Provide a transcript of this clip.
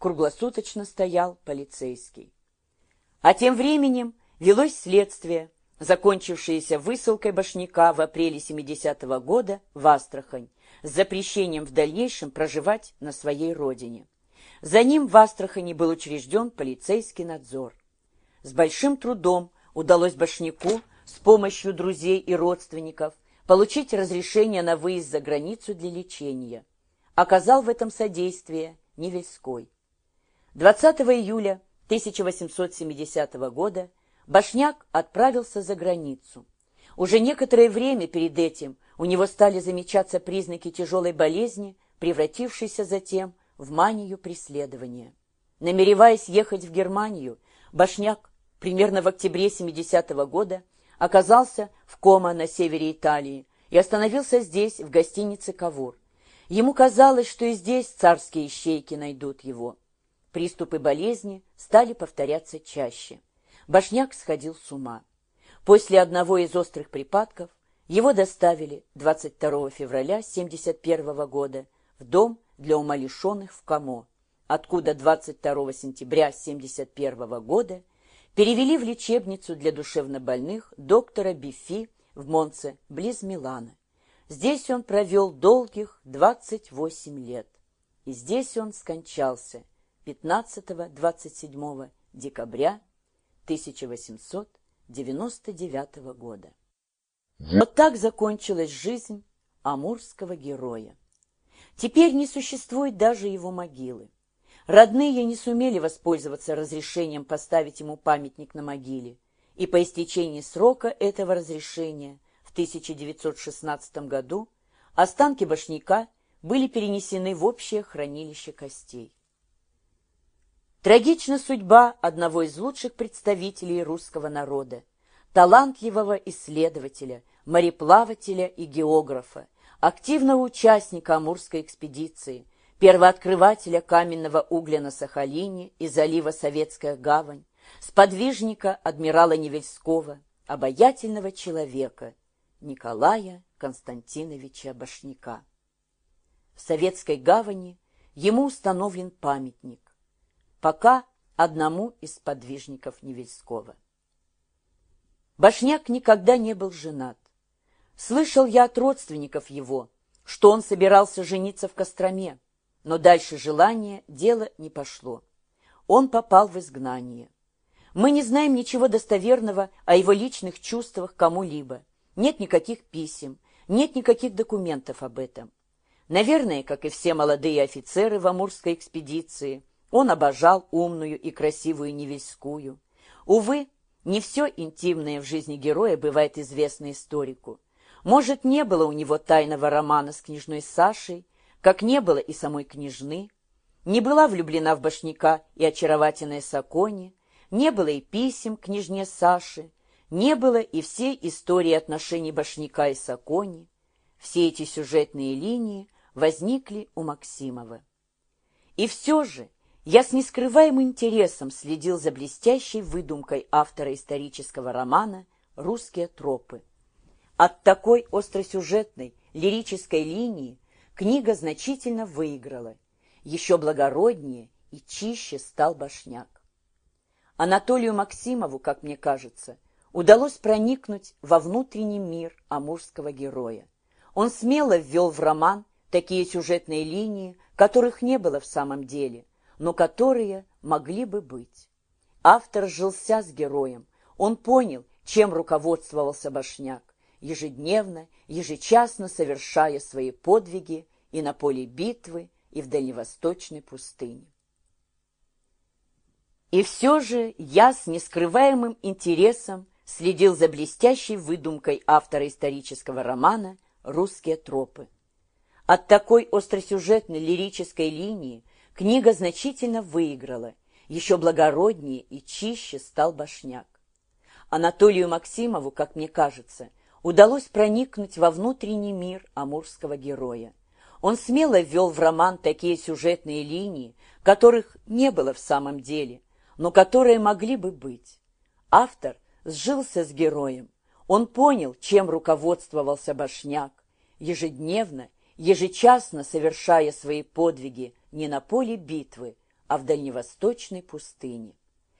круглосуточно стоял полицейский. А тем временем велось следствие, закончившееся высылкой Башняка в апреле 70-го года в Астрахань с запрещением в дальнейшем проживать на своей родине. За ним в Астрахани был учрежден полицейский надзор. С большим трудом удалось Башняку с помощью друзей и родственников получить разрешение на выезд за границу для лечения. Оказал в этом содействие Невельской. 20 июля 1870 года Башняк отправился за границу. Уже некоторое время перед этим у него стали замечаться признаки тяжелой болезни, превратившейся затем в манию преследования. Намереваясь ехать в Германию, Башняк примерно в октябре 70 -го года оказался в Кома на севере Италии и остановился здесь, в гостинице «Кавур». Ему казалось, что и здесь царские ищейки найдут его. Приступы болезни стали повторяться чаще. Башняк сходил с ума. После одного из острых припадков его доставили 22 февраля 1971 года в дом для умалишенных в Камо, откуда 22 сентября 1971 года перевели в лечебницу для душевнобольных доктора Бифи в Монце, близ Милана. Здесь он провел долгих 28 лет. И здесь он скончался 15-27 декабря 1899 года. Вот так закончилась жизнь амурского героя. Теперь не существует даже его могилы. Родные не сумели воспользоваться разрешением поставить ему памятник на могиле, и по истечении срока этого разрешения в 1916 году останки башняка были перенесены в общее хранилище костей. Трагична судьба одного из лучших представителей русского народа, талантливого исследователя, мореплавателя и географа, активного участника Амурской экспедиции, первооткрывателя каменного угля на Сахалине и залива Советская гавань, сподвижника адмирала Невельского, обаятельного человека Николая Константиновича Башняка. В Советской гавани ему установлен памятник, пока одному из сподвижников Невельского. Башняк никогда не был женат. Слышал я от родственников его, что он собирался жениться в Костроме, но дальше желания дело не пошло. Он попал в изгнание. Мы не знаем ничего достоверного о его личных чувствах кому-либо. Нет никаких писем, нет никаких документов об этом. Наверное, как и все молодые офицеры в Амурской экспедиции, он обожал умную и красивую Невельскую. Увы, не все интимное в жизни героя бывает известно историку. Может, не было у него тайного романа с княжной Сашей, как не было и самой княжны, не была влюблена в башняка и очаровательная Сакони, не было и писем княжне Саши, не было и всей истории отношений башняка и Сакони. Все эти сюжетные линии возникли у Максимова. И все же я с нескрываемым интересом следил за блестящей выдумкой автора исторического романа «Русские тропы». От такой остросюжетной лирической линии книга значительно выиграла. Еще благороднее и чище стал Башняк. Анатолию Максимову, как мне кажется, удалось проникнуть во внутренний мир амурского героя. Он смело ввел в роман такие сюжетные линии, которых не было в самом деле, но которые могли бы быть. Автор жился с героем, он понял, чем руководствовался Башняк, ежедневно, ежечасно совершая свои подвиги и на поле битвы, и в дальневосточной пустыне. И все же я с нескрываемым интересом следил за блестящей выдумкой автора исторического романа «Русские тропы». От такой остросюжетной лирической линии книга значительно выиграла, еще благороднее и чище стал Башняк. Анатолию Максимову, как мне кажется, удалось проникнуть во внутренний мир амурского героя. Он смело ввел в роман такие сюжетные линии, которых не было в самом деле, но которые могли бы быть. Автор сжился с героем. Он понял, чем руководствовался Башняк, ежедневно, ежечасно совершая свои подвиги не на поле битвы, а в дальневосточной пустыне.